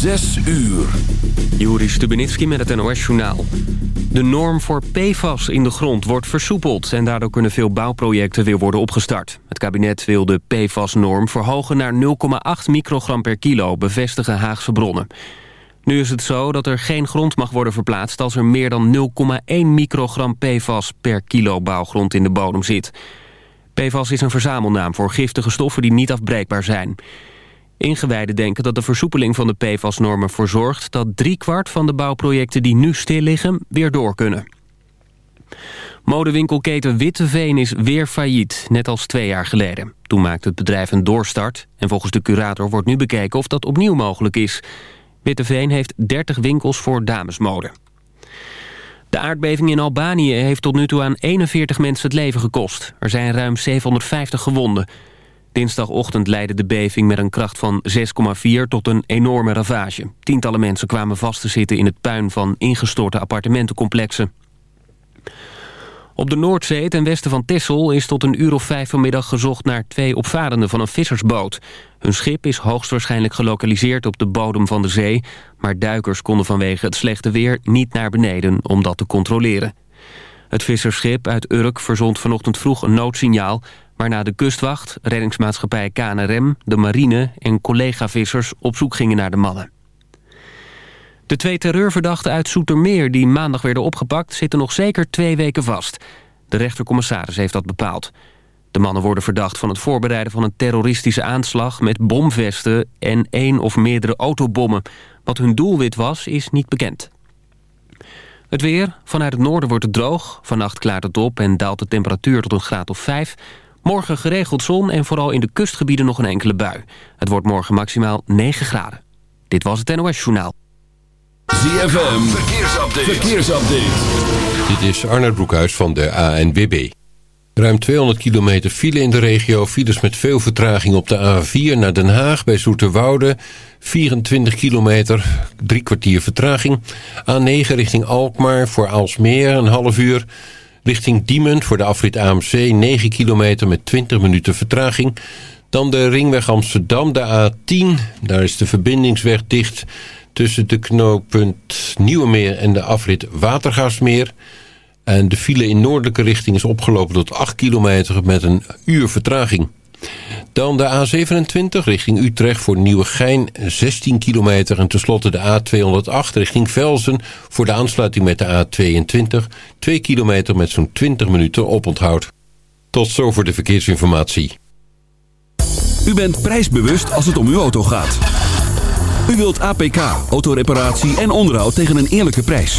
Zes uur. Juri Stubenitski met het NOS-journaal. De norm voor PFAS in de grond wordt versoepeld... en daardoor kunnen veel bouwprojecten weer worden opgestart. Het kabinet wil de PFAS-norm verhogen naar 0,8 microgram per kilo... bevestigen Haagse bronnen. Nu is het zo dat er geen grond mag worden verplaatst... als er meer dan 0,1 microgram PFAS per kilo bouwgrond in de bodem zit. PFAS is een verzamelnaam voor giftige stoffen die niet afbreekbaar zijn... Ingewijden denken dat de versoepeling van de PFAS-normen ervoor zorgt... dat driekwart van de bouwprojecten die nu stil liggen weer door kunnen. Modewinkelketen Witteveen is weer failliet, net als twee jaar geleden. Toen maakte het bedrijf een doorstart... en volgens de curator wordt nu bekeken of dat opnieuw mogelijk is. Witteveen heeft 30 winkels voor damesmode. De aardbeving in Albanië heeft tot nu toe aan 41 mensen het leven gekost. Er zijn ruim 750 gewonden... Dinsdagochtend leidde de beving met een kracht van 6,4 tot een enorme ravage. Tientallen mensen kwamen vast te zitten in het puin van ingestorte appartementencomplexen. Op de Noordzee ten westen van Texel is tot een uur of vijf vanmiddag gezocht naar twee opvarenden van een vissersboot. Hun schip is hoogstwaarschijnlijk gelokaliseerd op de bodem van de zee, maar duikers konden vanwege het slechte weer niet naar beneden om dat te controleren. Het visserschip uit Urk verzond vanochtend vroeg een noodsignaal waarna de kustwacht, reddingsmaatschappij KNRM, de marine en collega-vissers op zoek gingen naar de mannen. De twee terreurverdachten uit Soetermeer die maandag werden opgepakt... zitten nog zeker twee weken vast. De rechtercommissaris heeft dat bepaald. De mannen worden verdacht van het voorbereiden van een terroristische aanslag... met bomvesten en één of meerdere autobommen. Wat hun doelwit was, is niet bekend. Het weer. Vanuit het noorden wordt het droog. Vannacht klaart het op en daalt de temperatuur tot een graad of 5. Morgen geregeld zon en vooral in de kustgebieden nog een enkele bui. Het wordt morgen maximaal 9 graden. Dit was het NOS Journaal. ZFM, verkeersupdate. verkeersupdate. Dit is Arnold Broekhuis van de ANWB. Ruim 200 kilometer file in de regio. Files met veel vertraging op de A4 naar Den Haag bij Zoeterwoude. 24 kilometer, drie kwartier vertraging. A9 richting Alkmaar voor Alsmeer een half uur... Richting Diemen voor de afrit AMC 9 kilometer met 20 minuten vertraging. Dan de ringweg Amsterdam, de A10. Daar is de verbindingsweg dicht tussen de knooppunt Nieuwemeer en de afrit Watergasmeer. En de file in noordelijke richting is opgelopen tot 8 kilometer met een uur vertraging. Dan de A27 richting Utrecht voor Nieuwegein 16 kilometer. En tenslotte de A208 richting Velzen voor de aansluiting met de A22. 2 kilometer met zo'n 20 minuten oponthoud. Tot zover de verkeersinformatie. U bent prijsbewust als het om uw auto gaat. U wilt APK, autoreparatie en onderhoud tegen een eerlijke prijs.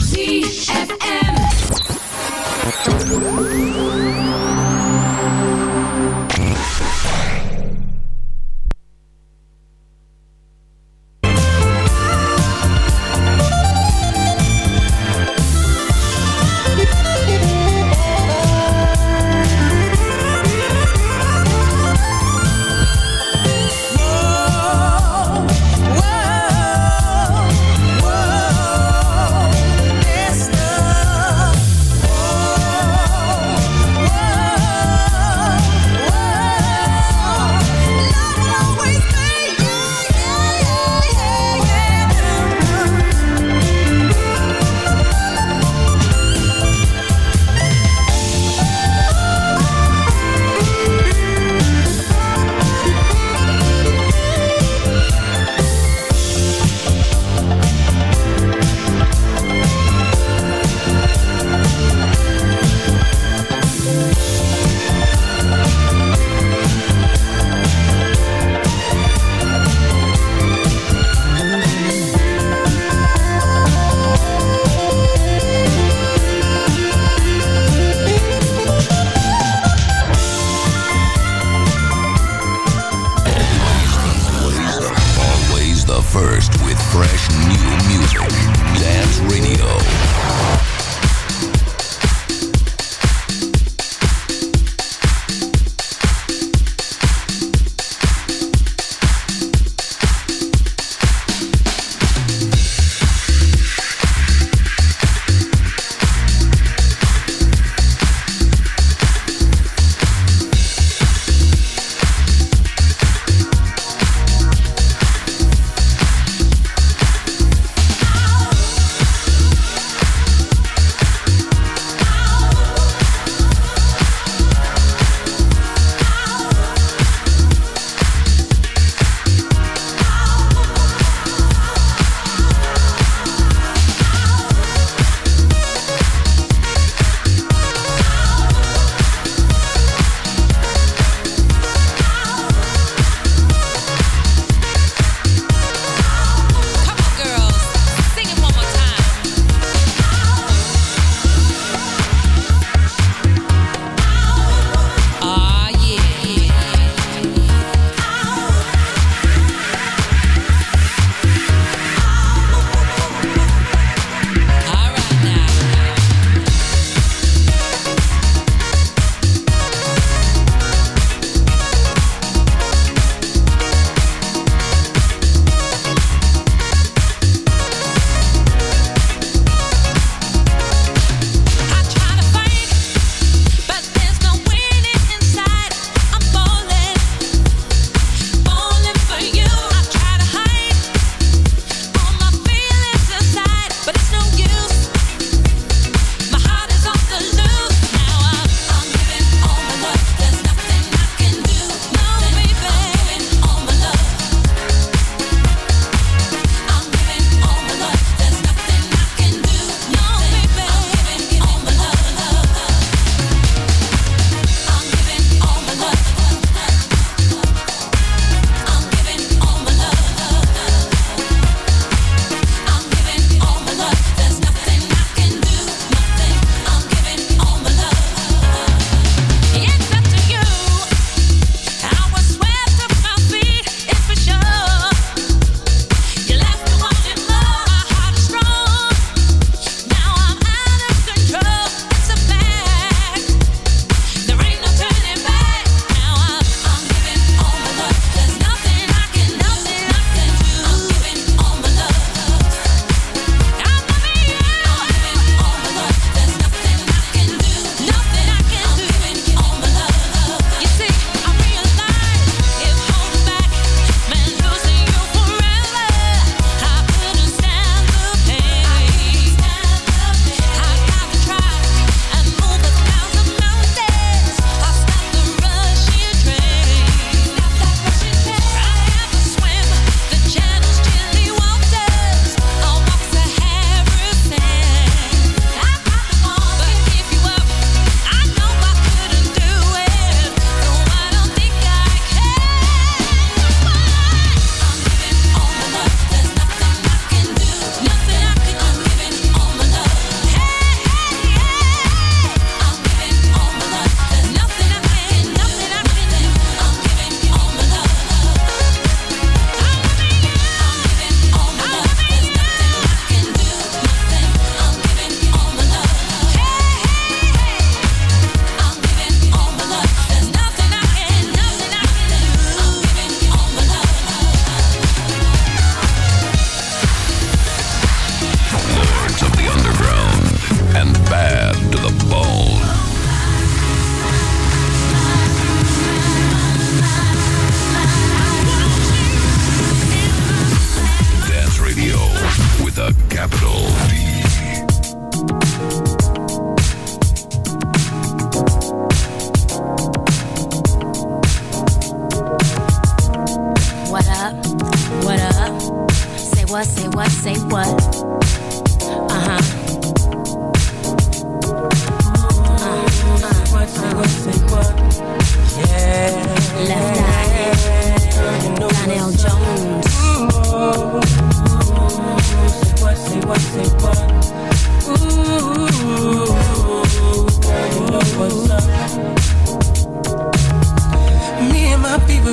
ZFM.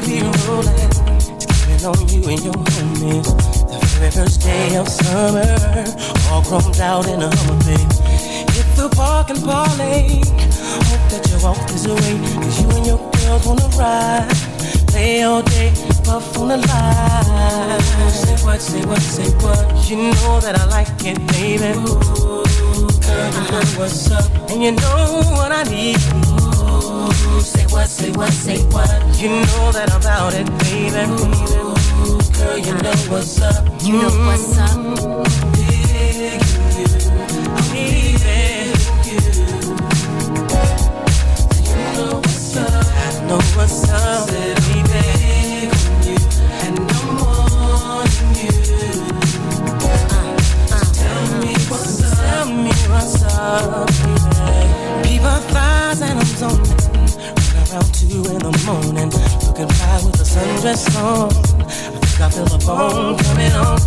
Be rolling. Skipping on you and your homies. The very first day of summer, all chromed out in a Hummer. Hit the park and parlay. Hope that walk this way, cause you and your girls wanna ride. Play all day, puff on the line. Say what, say what, say what. You know that I like it, baby. Ooh, girl, know what's up, and you know what I need. Ooh, say what, say what, say what. You know that I'm about it, baby. Ooh, girl, you know what's up. You know what's up. Digging you, I'm you. You know what's up. I know what's up, baby. You and I'm wanting you. Uh, uh. Tell me what's up. Tell me what's up, baby. People thighs and I'm zoning. Around two in the morning. Looking fly with the sundress on. I think I feel a bone coming on.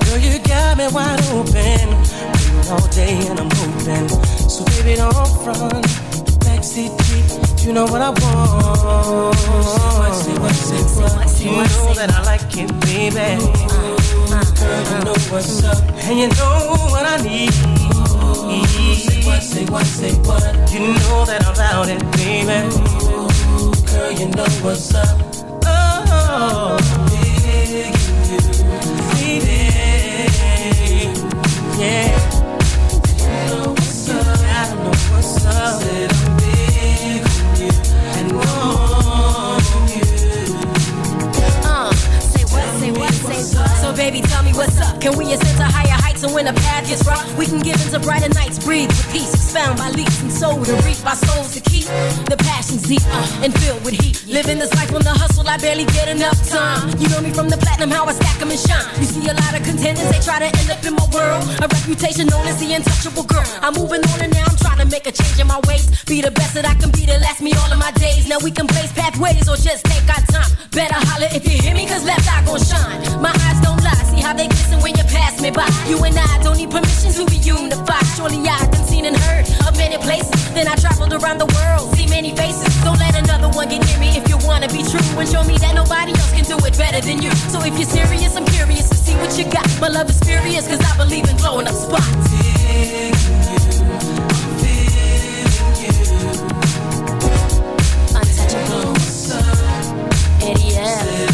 Girl, you got me wide open. Waiting all day and I'm hoping. So baby, don't front. Backseat Jeep, you know what I want. Say what, say what, say what. You know that I like it, baby. Girl, you know what's up, and you know what I need. Say what, say what, say what. You know that I'm about it, baby. You know what's up. Oh, digging you. Yeah. You know what's up. I know what's up. I'm big on you and on you. Uh, say what, say what, say what. So baby, tell me what's up. Can we ascend to higher and when the path gets rough, we can give into brighter nights, breathe with peace, expound by leaps and soul to reach by souls to keep the passions deep uh, and filled with heat. Living this life on the hustle, I barely get enough time. You know me from the platinum, how I stack 'em and shine. You see a lot of contenders, they try to end up in my world. A reputation known as the untouchable girl. I'm moving on and now I'm trying to make a change in my ways. Be the best that I can be to last me all of my days. Now we can blaze pathways or just take our time. Better holler if you hear me, cause left eye gon' shine. My eyes don't lie, how they glisten when you pass me by. You and I don't need permission to be unified. Surely I've been seen and heard of many places. Then I traveled around the world, see many faces. Don't let another one get near me if you wanna be true and show me that nobody else can do it better than you. So if you're serious, I'm curious to see what you got. My love is furious cause I believe in blowing up spots. Untouchable. Eddie F.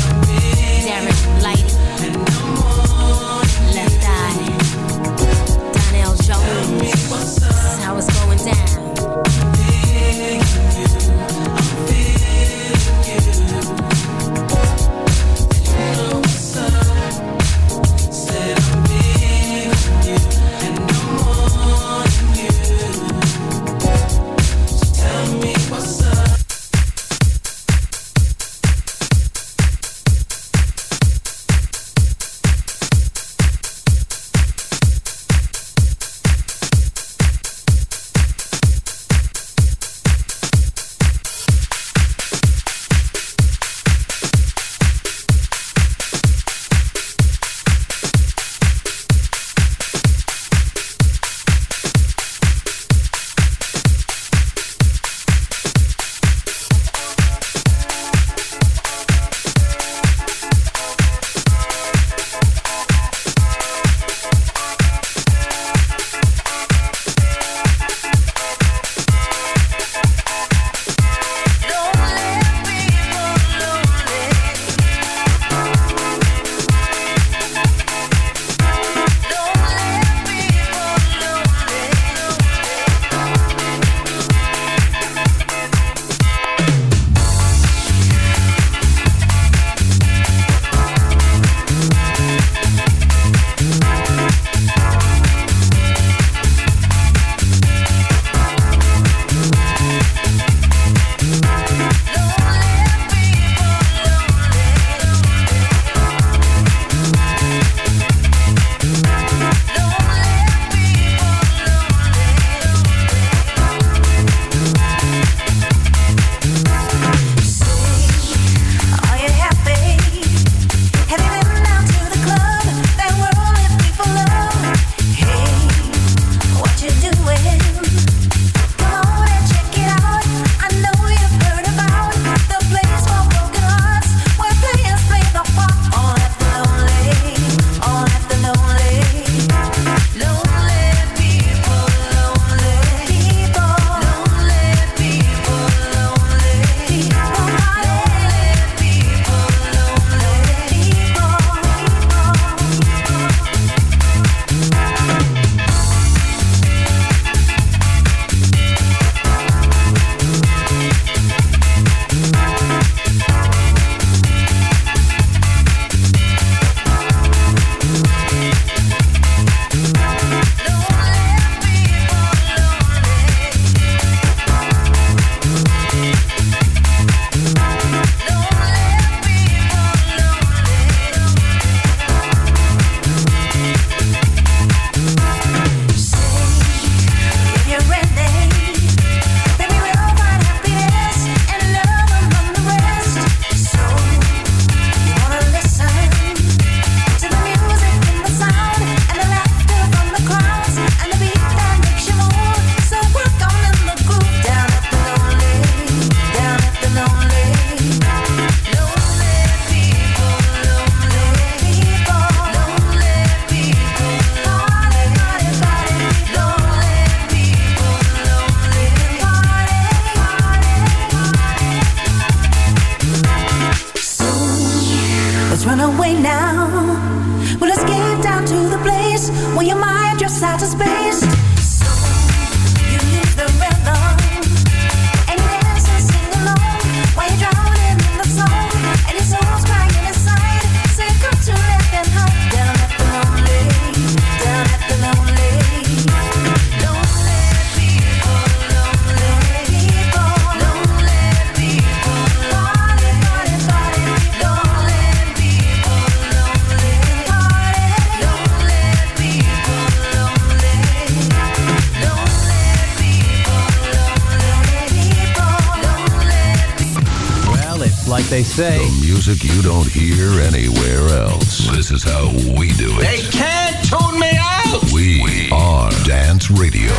here, anywhere else. This is how we do it. They can't tune me out! We, we are Dance Radio.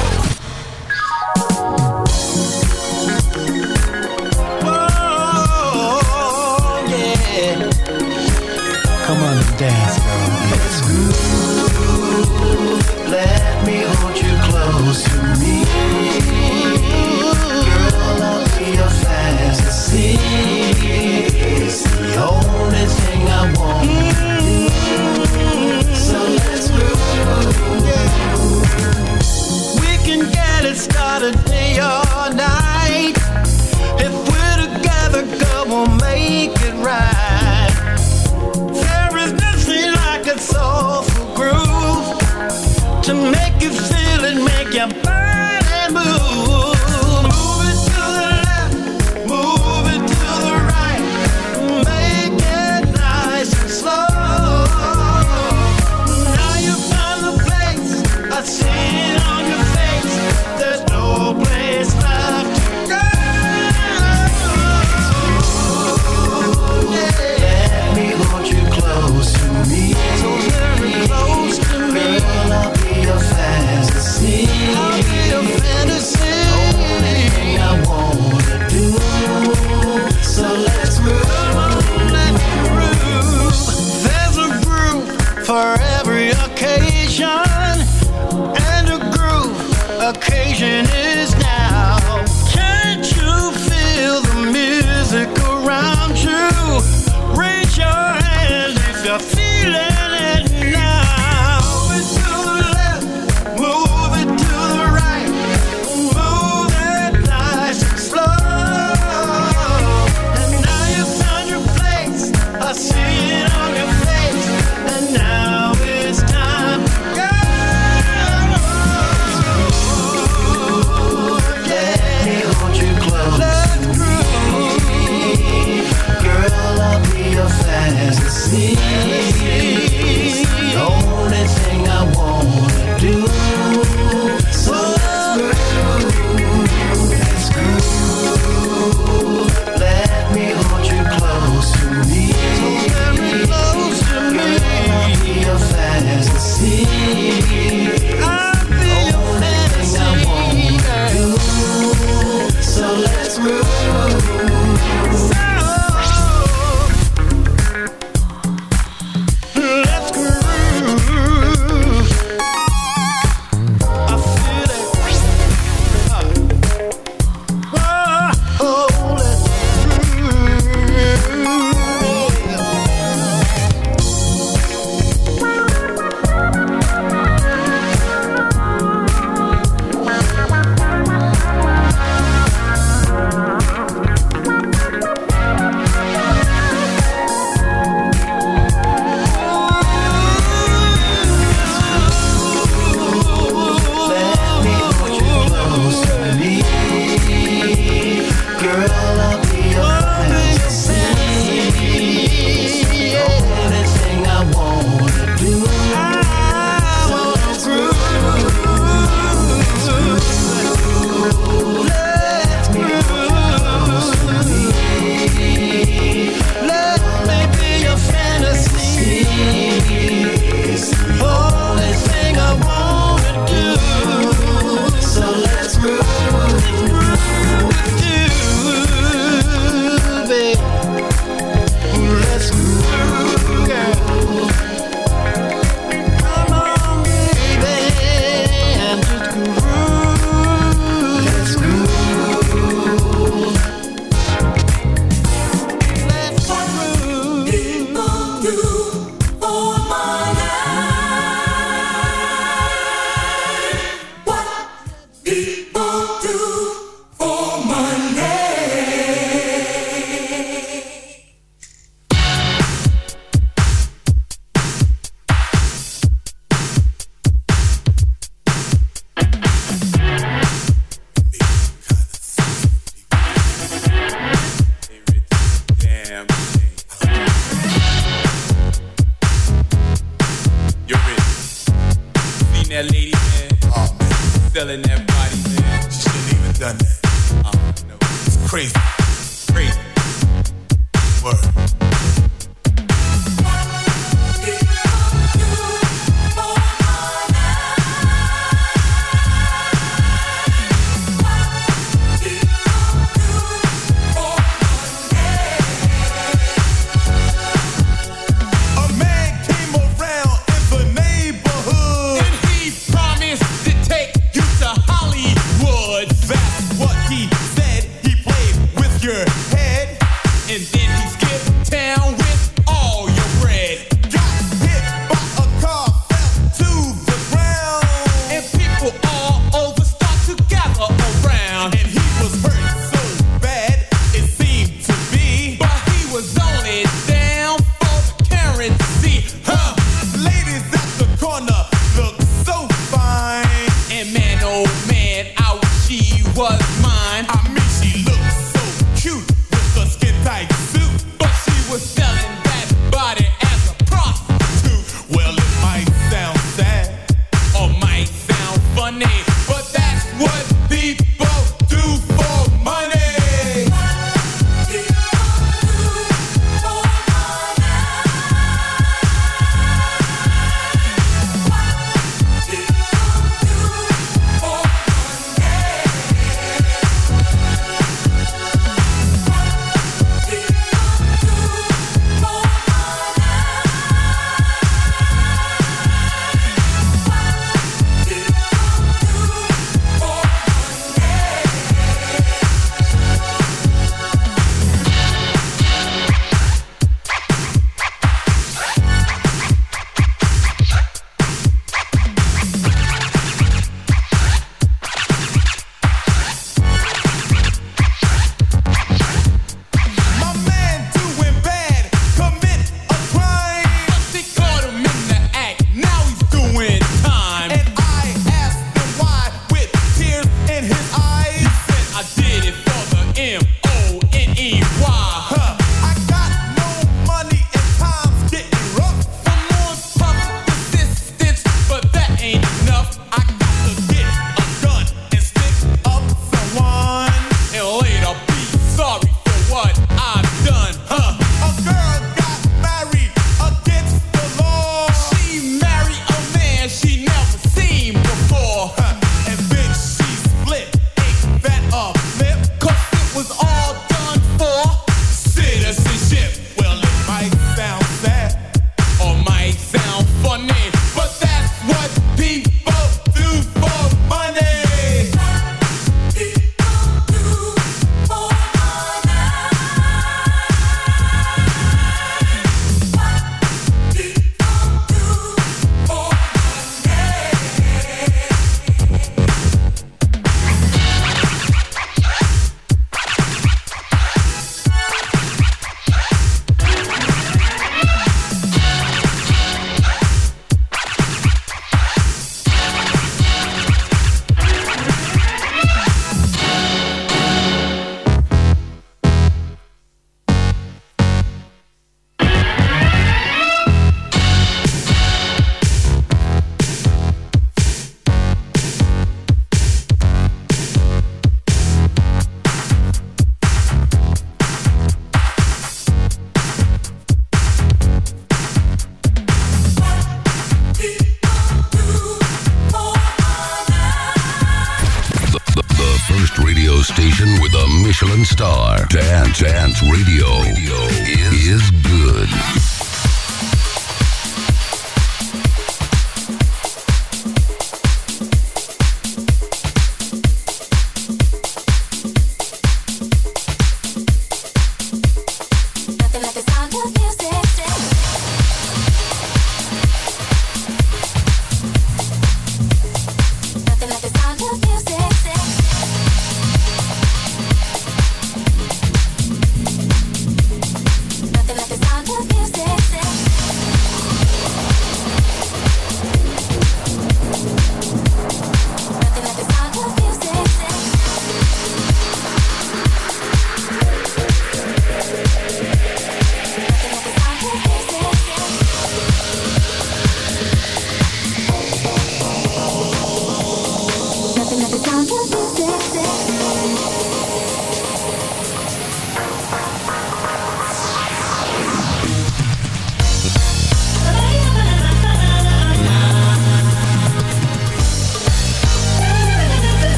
Oh, yeah. Come on and dance, girl. Let's. Let me hold you close to me.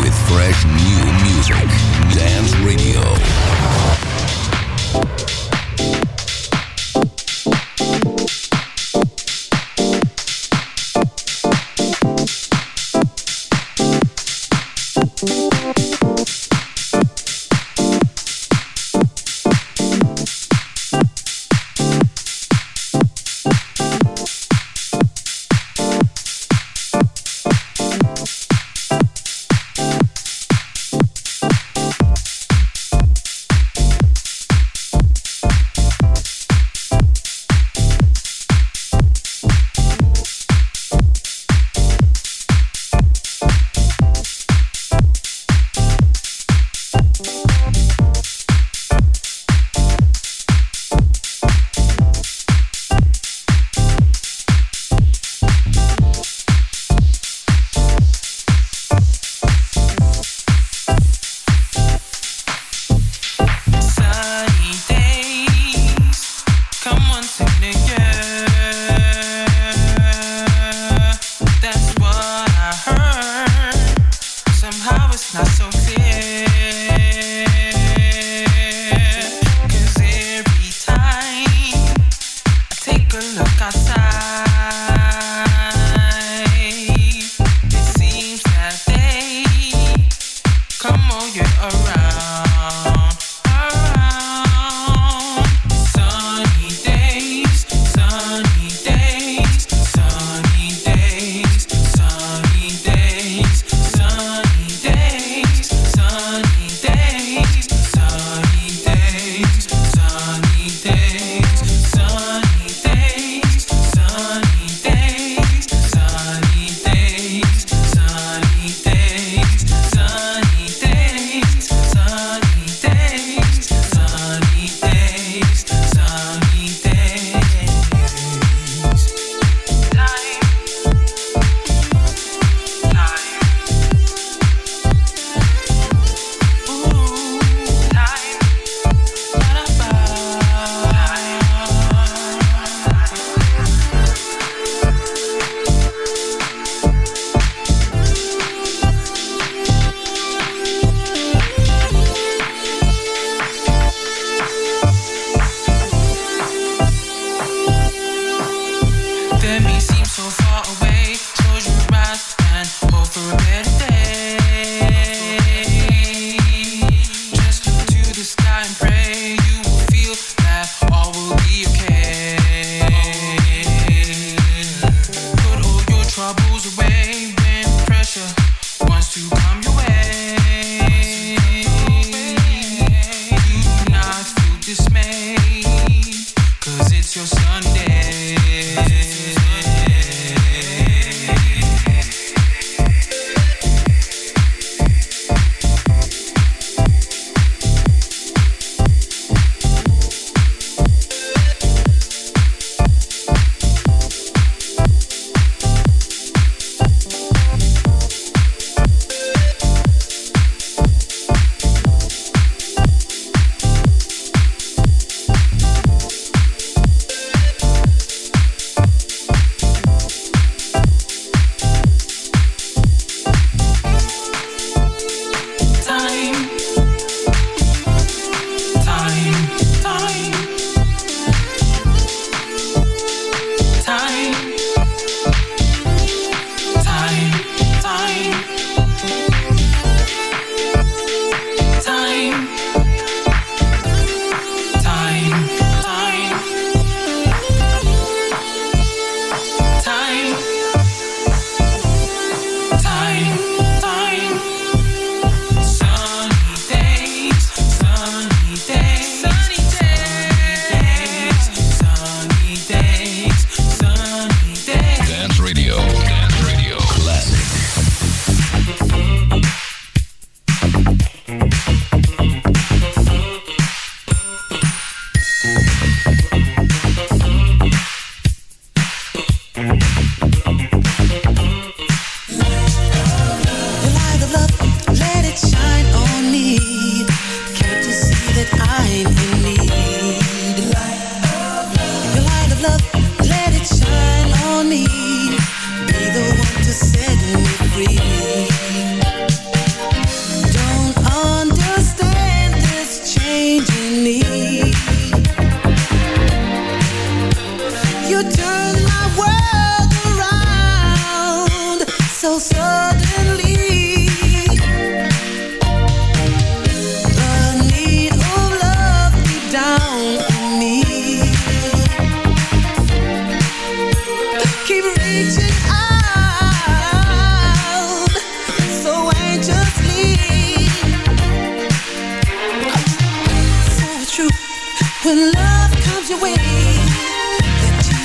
With fresh new music. Dance Radio.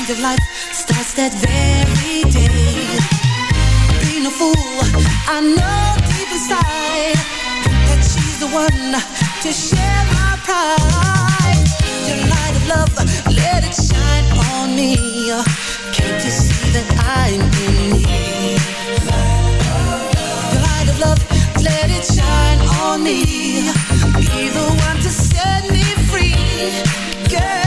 kind of life starts that very day. Being a fool, I know deep inside that she's the one to share my pride. Your light of love, let it shine on me. Can't you see that I'm in need? Your light of love, let it shine on me. Be the one to set me free, girl.